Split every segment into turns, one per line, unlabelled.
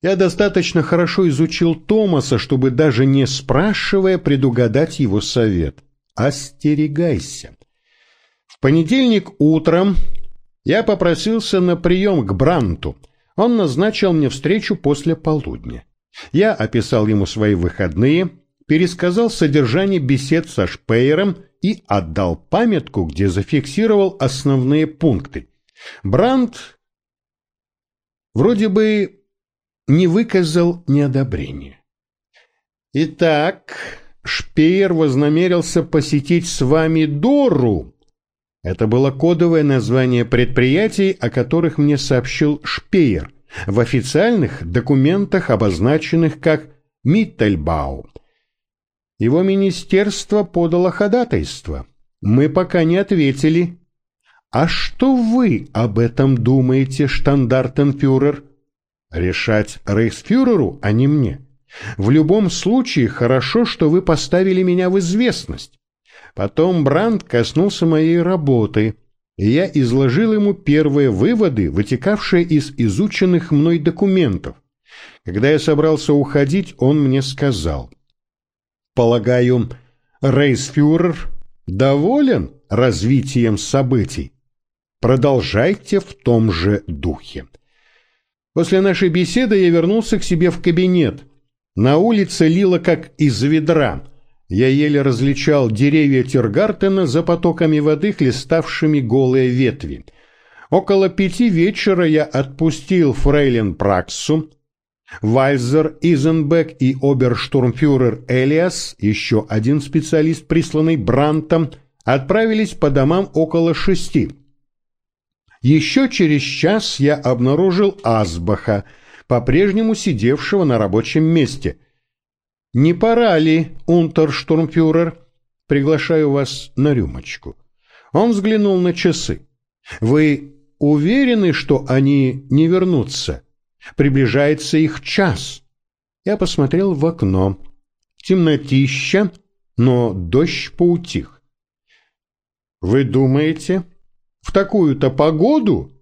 Я достаточно хорошо изучил Томаса, чтобы даже не спрашивая предугадать его совет. Остерегайся. В понедельник утром я попросился на прием к Бранту. Он назначил мне встречу после полудня. Я описал ему свои выходные, пересказал содержание бесед со Шпейером и отдал памятку, где зафиксировал основные пункты. Брандт вроде бы не выказал неодобрения. Итак, Шпеер вознамерился посетить с вами Дору. Это было кодовое название предприятий, о которых мне сообщил Шпеер, в официальных документах обозначенных как Миттельбау. Его министерство подало ходатайство. Мы пока не ответили. А что вы об этом думаете, штандартенфюрер? Решать рейхсфюреру, а не мне. В любом случае, хорошо, что вы поставили меня в известность. Потом Бранд коснулся моей работы, и я изложил ему первые выводы, вытекавшие из изученных мной документов. Когда я собрался уходить, он мне сказал. «Полагаю, рейсфюрер доволен развитием событий? Продолжайте в том же духе». После нашей беседы я вернулся к себе в кабинет. На улице лило как из ведра. Я еле различал деревья Тиргартена за потоками воды, хлеставшими голые ветви. Около пяти вечера я отпустил фрейлин Праксу. Вальзер, Изенбек и оберштурмфюрер Элиас, еще один специалист, присланный Брантом, отправились по домам около шести. Еще через час я обнаружил Асбаха, по-прежнему сидевшего на рабочем месте. «Не пора ли, унтерштурмфюрер? Приглашаю вас на рюмочку». Он взглянул на часы. «Вы уверены, что они не вернутся? Приближается их час». Я посмотрел в окно. Темнотища, но дождь поутих. «Вы думаете, в такую-то погоду?»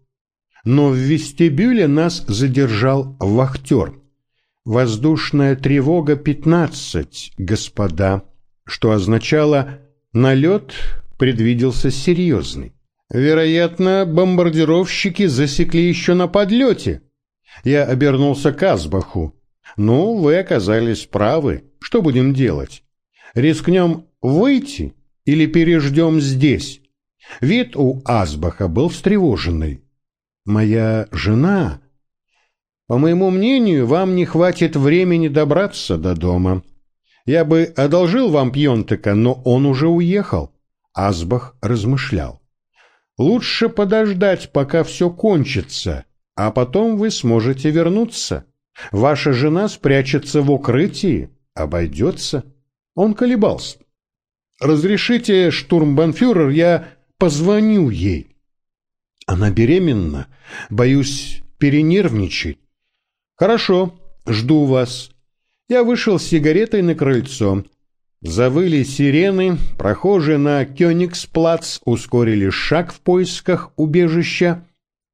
но в вестибюле нас задержал вахтер. «Воздушная тревога 15, господа», что означало «налет предвиделся серьезный». Вероятно, бомбардировщики засекли еще на подлете. Я обернулся к Азбаху. «Ну, вы оказались правы. Что будем делать? Рискнем выйти или переждем здесь?» Вид у Азбаха был встревоженный моя жена. По моему мнению, вам не хватит времени добраться до дома. Я бы одолжил вам Пьонтека, но он уже уехал. Асбах размышлял. Лучше подождать, пока все кончится, а потом вы сможете вернуться. Ваша жена спрячется в укрытии, обойдется. Он колебался. «Разрешите, штурмбанфюрер, я позвоню ей». Она беременна. Боюсь, перенервничает. Хорошо, жду вас. Я вышел с сигаретой на крыльцо. Завыли сирены, прохожие на Кёнигсплац ускорили шаг в поисках убежища.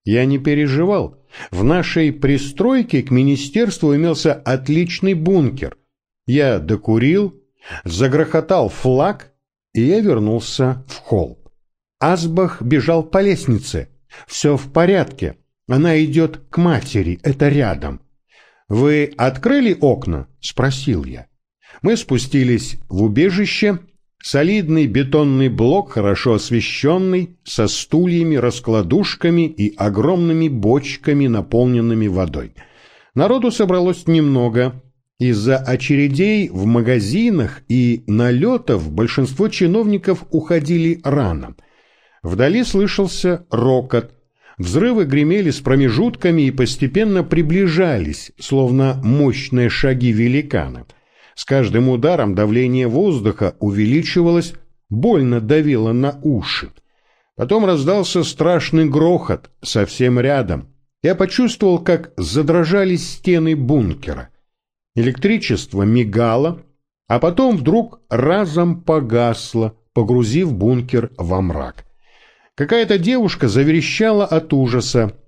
Я не переживал. В нашей пристройке к министерству имелся отличный бункер. Я докурил, загрохотал флаг, и я вернулся в холл. Асбах бежал по лестнице. Все в порядке. Она идет к матери, это рядом. Вы открыли окна? Спросил я. Мы спустились в убежище. Солидный бетонный блок, хорошо освещенный, со стульями, раскладушками и огромными бочками, наполненными водой. Народу собралось немного. Из-за очередей в магазинах и налетов большинство чиновников уходили рано – Вдали слышался рокот. Взрывы гремели с промежутками и постепенно приближались, словно мощные шаги великана. С каждым ударом давление воздуха увеличивалось, больно давило на уши. Потом раздался страшный грохот совсем рядом. Я почувствовал, как задрожали стены бункера. Электричество мигало, а потом вдруг разом погасло, погрузив бункер во мрак. Какая-то девушка заверещала от ужаса.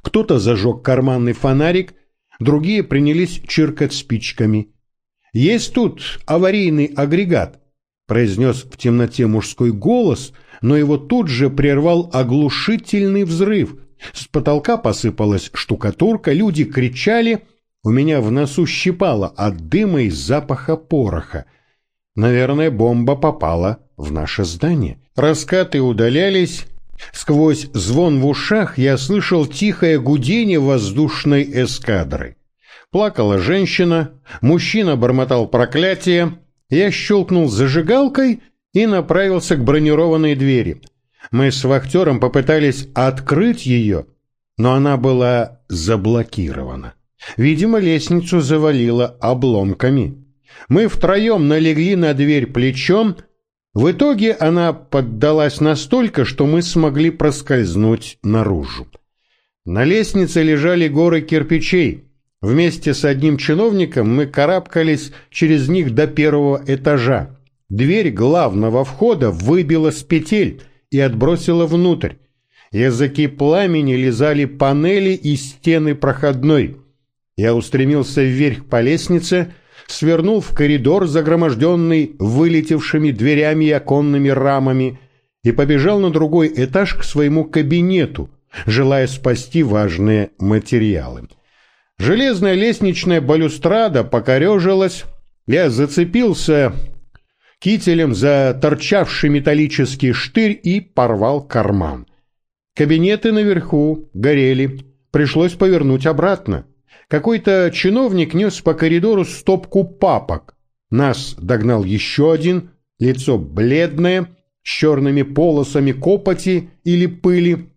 Кто-то зажег карманный фонарик, другие принялись чиркать спичками. «Есть тут аварийный агрегат», — произнес в темноте мужской голос, но его тут же прервал оглушительный взрыв. С потолка посыпалась штукатурка, люди кричали, у меня в носу щипало от дыма и запаха пороха. Наверное, бомба попала в наше здание. Раскаты удалялись, Сквозь звон в ушах я слышал тихое гудение воздушной эскадры. Плакала женщина, мужчина бормотал проклятие, я щелкнул зажигалкой и направился к бронированной двери. Мы с вахтером попытались открыть ее, но она была заблокирована. Видимо, лестницу завалило обломками. Мы втроем налегли на дверь плечом, в итоге она поддалась настолько, что мы смогли проскользнуть наружу. На лестнице лежали горы кирпичей. Вместе с одним чиновником мы карабкались через них до первого этажа. Дверь главного входа выбила с петель и отбросила внутрь. Языки пламени лизали панели и стены проходной. Я устремился вверх по лестнице, свернул в коридор, загроможденный вылетевшими дверями и оконными рамами, и побежал на другой этаж к своему кабинету, желая спасти важные материалы. Железная лестничная балюстрада покорежилась, я зацепился кителем за торчавший металлический штырь и порвал карман. Кабинеты наверху горели, пришлось повернуть обратно. Какой-то чиновник нес по коридору стопку папок. Нас догнал еще один, лицо бледное, с черными полосами копоти или пыли.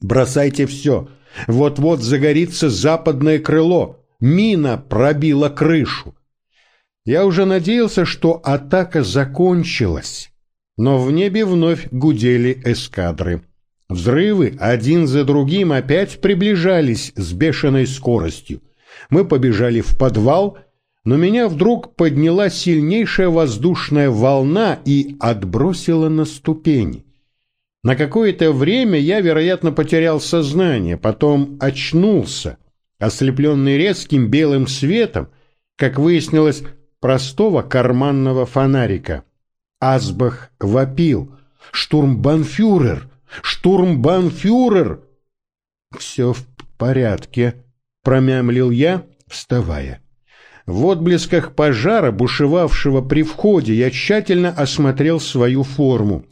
«Бросайте все, вот-вот загорится западное крыло, мина пробила крышу». Я уже надеялся, что атака закончилась, но в небе вновь гудели эскадры. Взрывы один за другим опять приближались с бешеной скоростью. Мы побежали в подвал, но меня вдруг подняла сильнейшая воздушная волна и отбросила на ступени. На какое-то время я, вероятно, потерял сознание, потом очнулся, ослепленный резким белым светом, как выяснилось, простого карманного фонарика. Асбах вопил. «Штурмбанфюрер! Штурмбанфюрер!» «Все в порядке», — промямлил я, вставая. В отблесках пожара, бушевавшего при входе, я тщательно осмотрел свою форму.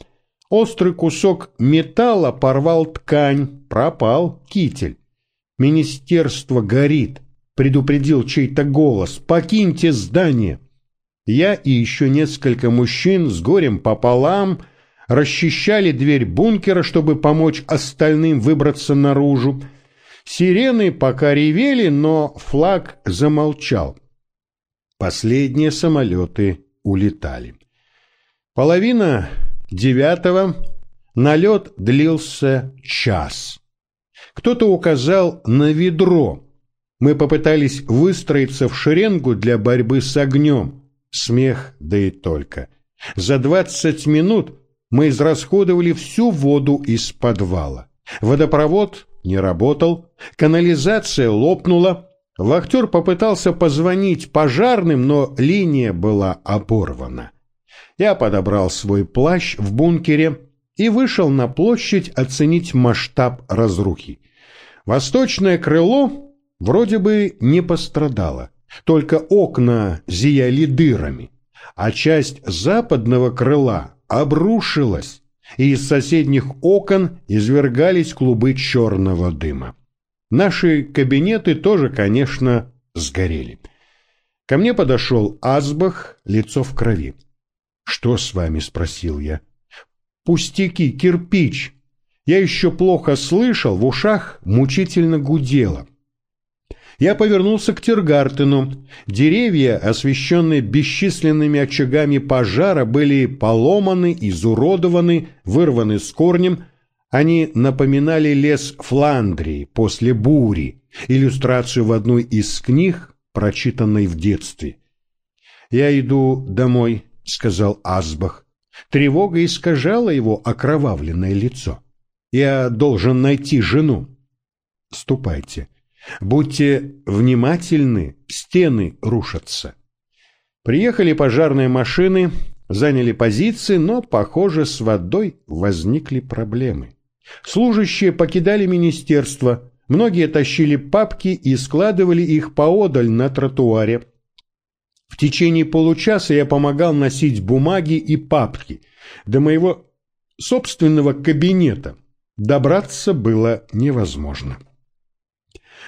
Острый кусок металла порвал ткань, пропал китель. «Министерство горит», — предупредил чей-то голос. «Покиньте здание». Я и еще несколько мужчин с горем пополам — расчищали дверь бункера, чтобы помочь остальным выбраться наружу. Сирены пока ревели, но флаг замолчал. Последние самолеты улетали. Половина девятого налет длился час. Кто-то указал на ведро. Мы попытались выстроиться в шеренгу для борьбы с огнем. Смех, да и только. За двадцать минут мы израсходовали всю воду из подвала. Водопровод не работал, канализация лопнула, вахтер попытался позвонить пожарным, но линия была оборвана. Я подобрал свой плащ в бункере и вышел на площадь оценить масштаб разрухи. Восточное крыло вроде бы не пострадало, только окна зияли дырами, а часть западного крыла обрушилась, и из соседних окон извергались клубы черного дыма. Наши кабинеты тоже, конечно, сгорели. Ко мне подошел Азбах, лицо в крови. «Что с вами?» — спросил я. «Пустяки, кирпич!» Я еще плохо слышал, в ушах мучительно гудело. Я повернулся к Тиргартену. Деревья, освещенные бесчисленными очагами пожара, были поломаны, изуродованы, вырваны с корнем. Они напоминали лес Фландрии после бури, иллюстрацию в одной из книг, прочитанной в детстве. «Я иду домой», — сказал Асбах. Тревога искажала его окровавленное лицо. «Я должен найти жену». «Ступайте». Будьте внимательны, стены рушатся. Приехали пожарные машины, заняли позиции, но, похоже, с водой возникли проблемы. Служащие покидали министерство, многие тащили папки и складывали их поодаль на тротуаре. В течение получаса я помогал носить бумаги и папки. До моего собственного кабинета добраться было невозможно.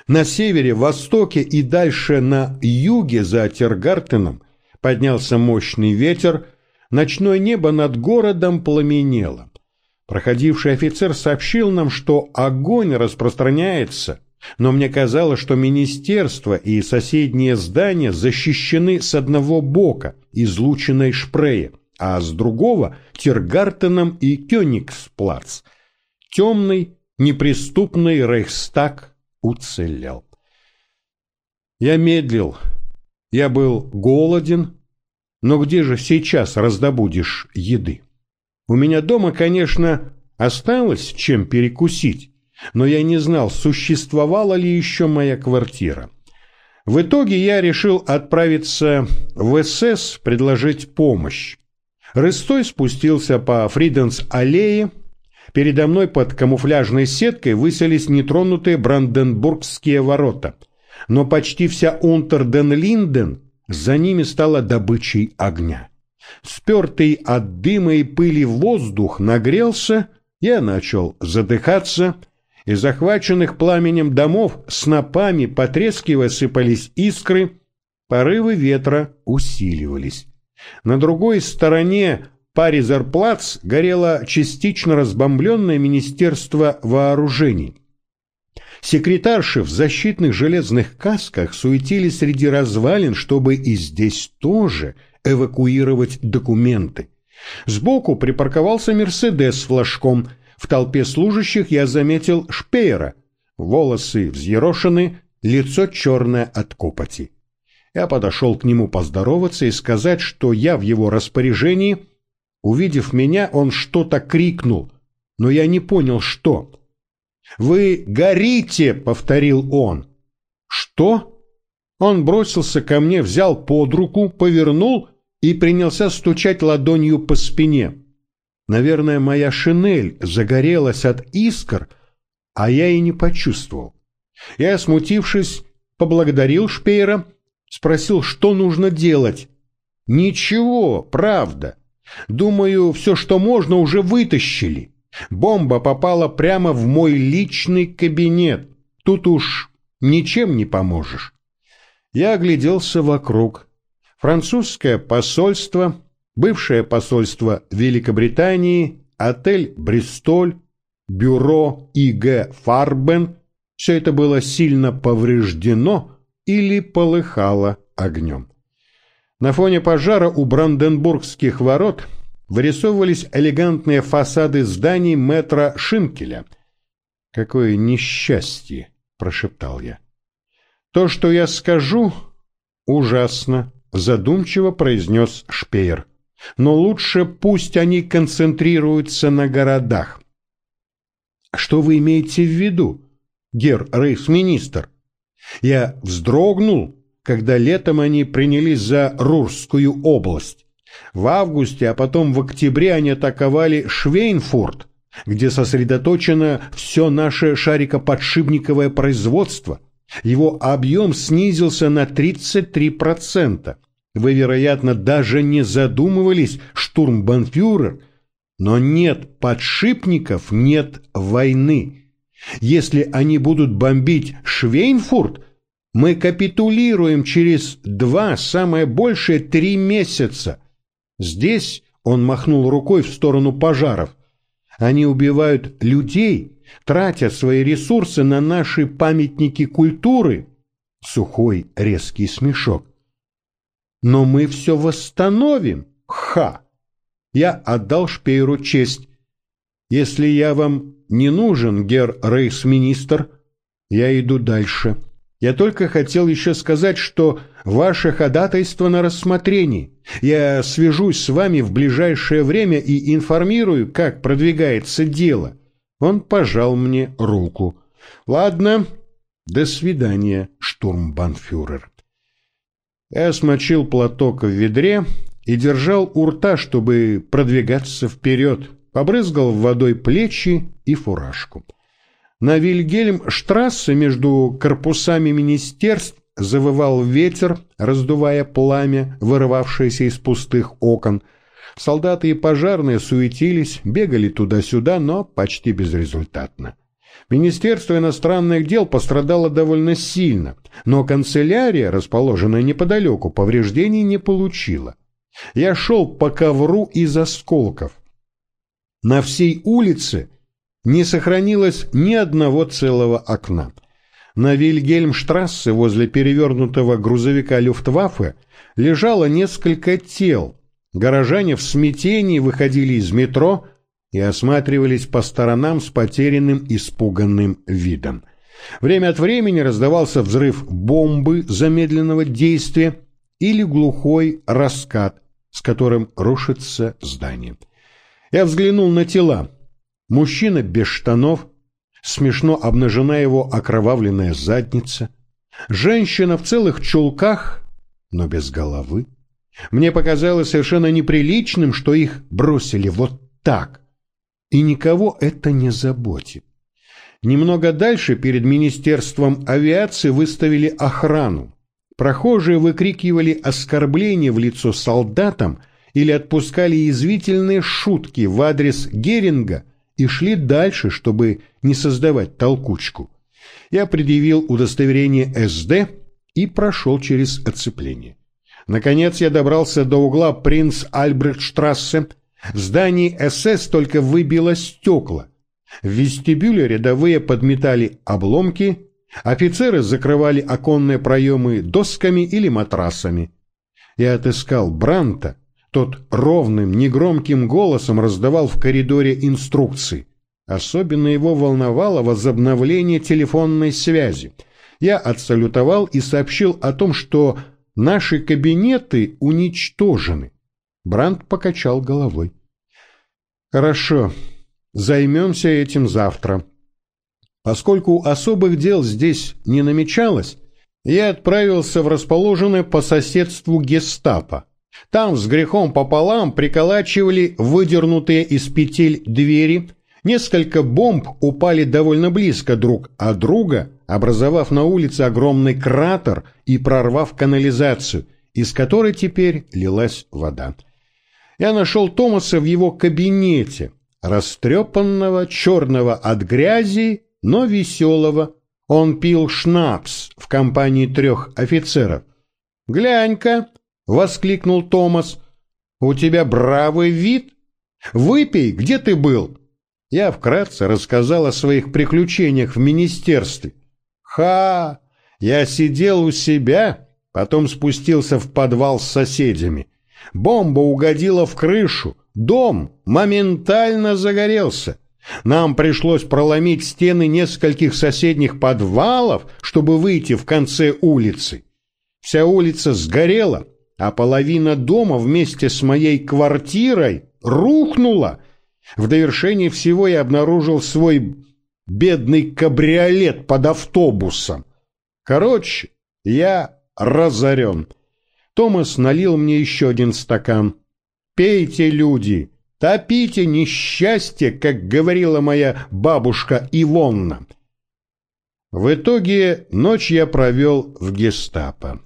На севере, востоке и дальше на юге за Тергартеном поднялся мощный ветер, ночное небо над городом пламенело. Проходивший офицер сообщил нам, что огонь распространяется, но мне казалось, что министерство и соседние здания защищены с одного бока излученной шпрея, а с другого – Тиргартеном и Кёнигсплац. Темный, неприступный Рейхстаг уцелел. Я медлил. Я был голоден, но где же сейчас раздобудешь еды? У меня дома, конечно, осталось чем перекусить, но я не знал, существовала ли еще моя квартира. В итоге я решил отправиться в СС предложить помощь. Рыстой спустился по Фриденс-аллее. Передо мной под камуфляжной сеткой выселись нетронутые Бранденбургские ворота. Но почти вся Унтерден-Линден за ними стала добычей огня. Спертый от дыма и пыли воздух нагрелся, я начал задыхаться, из захваченных пламенем домов снопами потрескивая сыпались искры, порывы ветра усиливались. На другой стороне Паризерплац горело частично разбомбленное Министерство вооружений. Секретарши в защитных железных касках суетились среди развалин, чтобы и здесь тоже эвакуировать документы. Сбоку припарковался «Мерседес» с флажком. В толпе служащих я заметил Шпеера. Волосы взъерошены, лицо черное от копоти. Я подошел к нему поздороваться и сказать, что я в его распоряжении. Увидев меня, он что-то крикнул, но я не понял, что. «Вы горите!» — повторил он. «Что?» Он бросился ко мне, взял под руку, повернул и принялся стучать ладонью по спине. Наверное, моя шинель загорелась от искр, а я и не почувствовал. Я, смутившись, поблагодарил Шпеера Спросил, что нужно делать. Ничего, правда. Думаю, все, что можно, уже вытащили. Бомба попала прямо в мой личный кабинет. Тут уж ничем не поможешь. Я огляделся вокруг. Французское посольство, бывшее посольство Великобритании, отель «Бристоль», бюро И.Г. Фарбен. Все это было сильно повреждено, или полыхало огнем. На фоне пожара у Бранденбургских ворот вырисовывались элегантные фасады зданий метра Шинкеля. «Какое несчастье!» — прошептал я. «То, что я скажу, ужасно», — задумчиво произнес Шпеер. «Но лучше пусть они концентрируются на городах». «Что вы имеете в виду, гер рейхсминистр?» Я вздрогнул, когда летом они принялись за Рурскую область. В августе, а потом в октябре они атаковали Швейнфурт, где сосредоточено все наше шарикоподшипниковое производство. Его объем снизился на 33%. Вы, вероятно, даже не задумывались, штурмбанфюрер, но нет подшипников, нет войны. Если они будут бомбить Швейнфурт, мы капитулируем через два, самое большее три месяца. Здесь он махнул рукой в сторону пожаров. Они убивают людей, тратя свои ресурсы на наши памятники культуры. Сухой резкий смешок. Но мы все восстановим. Ха! Я отдал Шпейру честь. Если я вам не нужен, гер рейхсминистр, я иду дальше. Я только хотел еще сказать, что ваше ходатайство на рассмотрении. Я свяжусь с вами в ближайшее время и информирую, как продвигается дело. Он пожал мне руку. Ладно, До свидания, штурмбанфюрер. Я смочил платок в ведре и держал у рта, чтобы продвигаться вперед, побрызгал водой плечи и фуражку. На Вильгельм-штрассе между корпусами министерств завывал ветер, раздувая пламя, вырывавшееся из пустых окон. Солдаты и пожарные суетились, бегали туда-сюда, но почти безрезультатно. Министерство иностранных дел пострадало довольно сильно, но канцелярия, расположенная неподалеку, повреждений не получила. Я шел по ковру из осколков. На всей улице не сохранилось ни одного целого окна. На Вильгельмштрассе возле перевернутого грузовика Люфтваффе лежало несколько тел. Горожане в смятении выходили из метро и осматривались по сторонам с потерянным испуганным видом. Время от времени раздавался взрыв бомбы замедленного действия или глухой раскат, с которым рушится здание. Я взглянул на тела. Мужчина без штанов, смешно обнажена его окровавленная задница. Женщина в целых чулках, но без головы. Мне показалось совершенно неприличным, что их бросили вот так. И никого это не заботит. Немного дальше перед Министерством авиации выставили охрану. Прохожие выкрикивали оскорбления в лицо солдатам или отпускали язвительные шутки в адрес Геринга и шли дальше, чтобы не создавать толкучку. Я предъявил удостоверение СД и прошел через оцепление. Наконец я добрался до угла принц Альбрехтштрассе. В здании СС только выбило стекла. В вестибюле рядовые подметали обломки, офицеры закрывали оконные проемы досками или матрасами. Я отыскал Бранта, тот ровным, негромким голосом раздавал в коридоре инструкции. Особенно его волновало возобновление телефонной связи. Я отсалютовал и сообщил о том, что наши кабинеты уничтожены. Бранд покачал головой. «Хорошо, займемся этим завтра». Поскольку особых дел здесь не намечалось, я отправился в расположенное по соседству гестапо. Там с грехом пополам приколачивали выдернутые из петель двери, несколько бомб упали довольно близко друг от друга, образовав на улице огромный кратер и прорвав канализацию, из которой теперь лилась вода. Я нашел Томаса в его кабинете, растрепанного, черного от грязи, но веселого. Он пил шнапс в компании трех офицеров. «Глянь-ка!» — воскликнул Томас. «У тебя бравый вид! Выпей, где ты был?» Я вкратце рассказал о своих приключениях в министерстве. «Ха! Я сидел у себя, потом спустился в подвал с соседями. Бомба угодила в крышу, дом моментально загорелся. Нам пришлось проломить стены нескольких соседних подвалов, чтобы выйти в конце улицы. Вся улица сгорела, а половина дома вместе с моей квартирой рухнула. В довершение всего я обнаружил свой бедный кабриолет под автобусом. Короче, я разорен. Томас налил мне еще один стакан. «Пейте, люди, топите несчастье, как говорила моя бабушка Ивонна». В итоге ночь я провел в гестапо.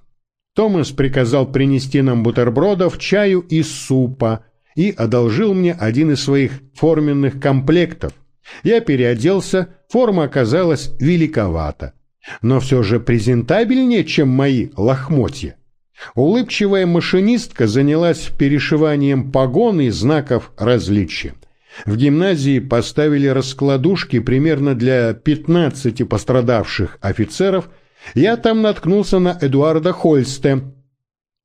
Томас приказал принести нам бутербродов, чаю и супа и одолжил мне один из своих форменных комплектов. Я переоделся, форма оказалась великовата, но все же презентабельнее, чем мои лохмотья. Улыбчивая машинистка занялась перешиванием погон и знаков различия. В гимназии поставили раскладушки примерно для 15 пострадавших офицеров – я там наткнулся на Эдуарда Хольсте.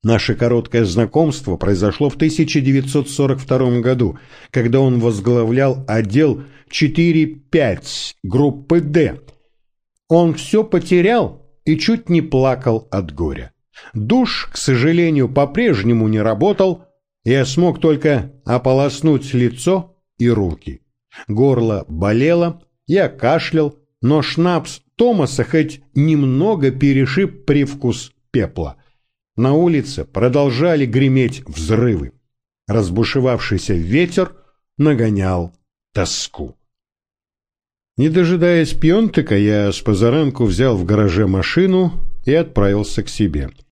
Наше короткое знакомство произошло в 1942 году, когда он возглавлял отдел 4-5 группы «Д». Он все потерял и чуть не плакал от горя. Душ, к сожалению, по-прежнему не работал, я смог только ополоснуть лицо и руки. Горло болело, я кашлял, но шнапс Томаса хоть немного перешиб привкус пепла. На улице продолжали греметь взрывы. Разбушевавшийся ветер нагонял тоску. Не дожидаясь пьонтыка, я с позаранку взял в гараже машину и отправился к себе.